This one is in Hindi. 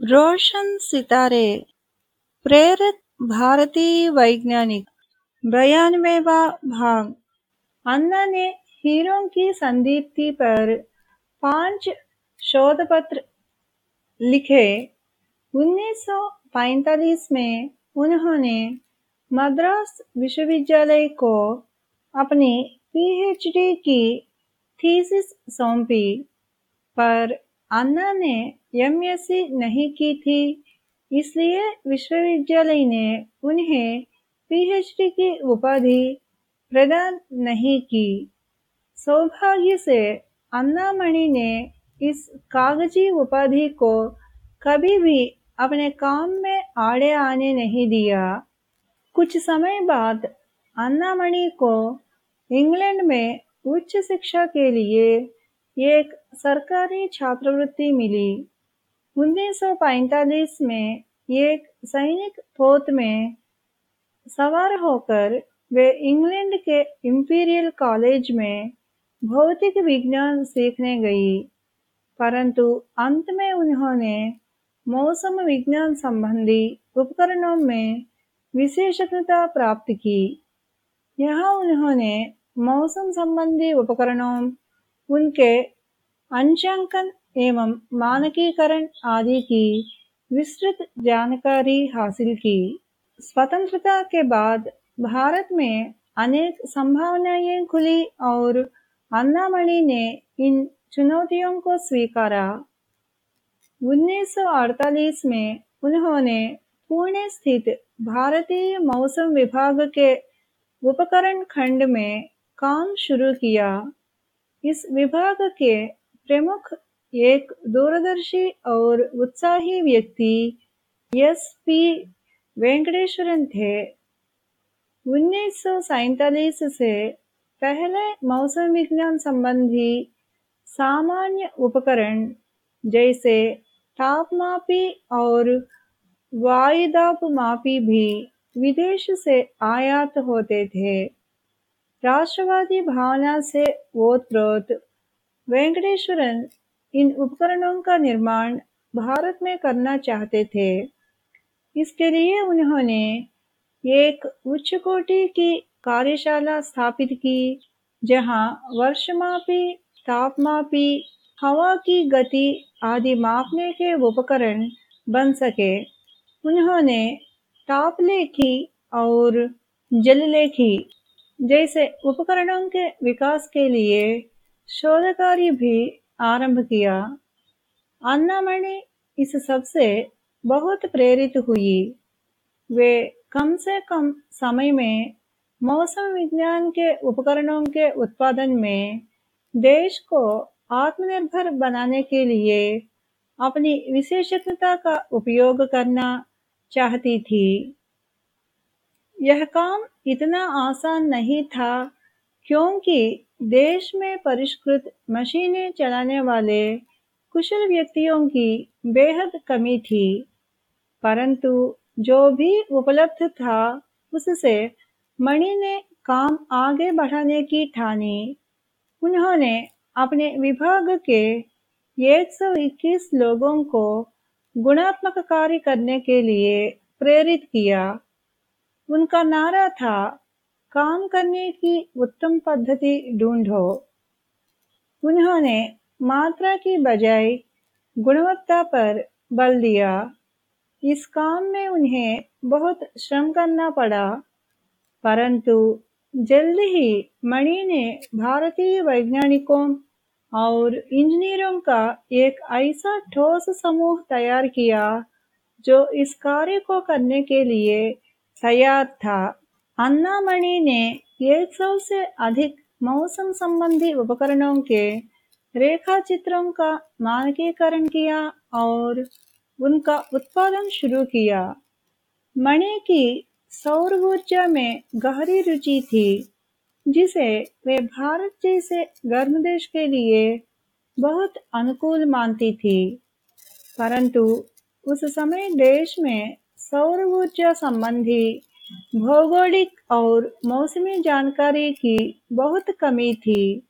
रोशन सितारे, प्रेरित भारतीय वैज्ञानिक बयानवेवा भाग। अन्ना ने हीरों की संदीप्ति पर पाँच शोध पत्र लिखे 1945 में उन्होंने मद्रास विश्वविद्यालय को अपनी पीएचडी की थीसिस सौंपी, पर अन्ना ने एमएससी नहीं की थी, इसलिए विश्वविद्यालय ने उन्हें पीएचडी की उपाधि प्रदान नहीं की। सौभाग्य से अन्ना मणि ने इस कागज़ी उपाधि को कभी भी अपने काम में आड़े आने नहीं दिया। कुछ समय बाद अन्ना मणि को इंग्लैंड में उच्च शिक्षा के लिए एक सरकारी छात्रवृत्ति मिली। 1945 में एक सैनिक पोत में सवार होकर वे इंग्लैंड के इंपीरियल कॉलेज में भौतिक विज्ञान सीखने गई। परंतु अंत में उन्होंने मौसम विज्ञान संबंधी उपकरणों में विशेषज्ञता प्राप्त की। यहाँ उन्होंने मौसम संबंधी उपकरणों उनके अंशांकन एवं मानकीकरण आदि की विस्तृत जानकारी हासिल की। स्वतंत्रता के बाद भारत में अनेक संभावनाएँ खुली और अन्नामणि ने इन चुनौतियों को स्वीकारा। 1948 में उन्होंने पुणे स्थित भारतीय मौसम विभाग के उपकरण खंड में काम शुरू किया। इस विभाग के प्रमुख एक दूरदर्शी और उत्साही व्यक्ति एस पी वेंकटेश्वरन थे। उन्नीस से पहले मौसम विज्ञान संबंधी सामान्य उपकरण जैसे तापमापी और वायुदाप मापी भी विदेश से आयात होते थे। राष्ट्रवादी भावना से ओतप्रोत। वेंकटेश्वरन इन उपकरणों का निर्माण भारत में करना चाहते थे। इसके लिए उन्होंने एक उच्च कोटि की कार्यशाला स्थापित की, जहाँ वर्षमापी, तापमापी, हवा की गति आदि मापने के उपकरण बन सके। उन्होंने तापलेखी और जललेखी जैसे उपकरणों के विकास के लिए शोध कार्य भी आरंभ किया। अन्नामणि इस सबसे बहुत प्रेरित हुई। वे कम से कम समय में मौसम विज्ञान के उपकरणों के उत्पादन में देश को आत्मनिर्भर बनाने के लिए अपनी विशेषज्ञता का उपयोग करना चाहती थी। यह काम इतना आसान नहीं था क्योंकि देश में परिष्कृत मशीनें चलाने वाले कुशल व्यक्तियों की बेहद कमी थी। परंतु जो भी उपलब्ध था, उससे मणि ने काम आगे बढ़ाने की ठानी। उन्होंने अपने विभाग के 121 लोगों को गुणात्मक कार्य करने के लिए प्रेरित किया। उनका नारा था, काम करने की उत्तम पद्धति ढूंढो। उन्होंने मात्रा की बजाय गुणवत्ता पर बल दिया। इस काम में उन्हें बहुत श्रम करना पड़ा, परंतु जल्द ही मणि ने भारतीय वैज्ञानिकों और इंजीनियरों का एक ऐसा ठोस समूह तैयार किया, जो इस कार्य को करने के लिए तैयार था अन्नामणि ने 100 से अधिक मौसम संबंधी उपकरणों के रेखा चित्रों का मानकीकरण किया और उनका उत्पादन शुरू किया। मणि की सौर ऊर्जा में गहरी रुचि थी, जिसे वे भारत जैसे गर्म देश के लिए बहुत अनुकूल मानती थी। परंतु उस समय देश में सौर ऊर्जा संबंधी भौगोलिक और मौसमी जानकारी की बहुत कमी थी।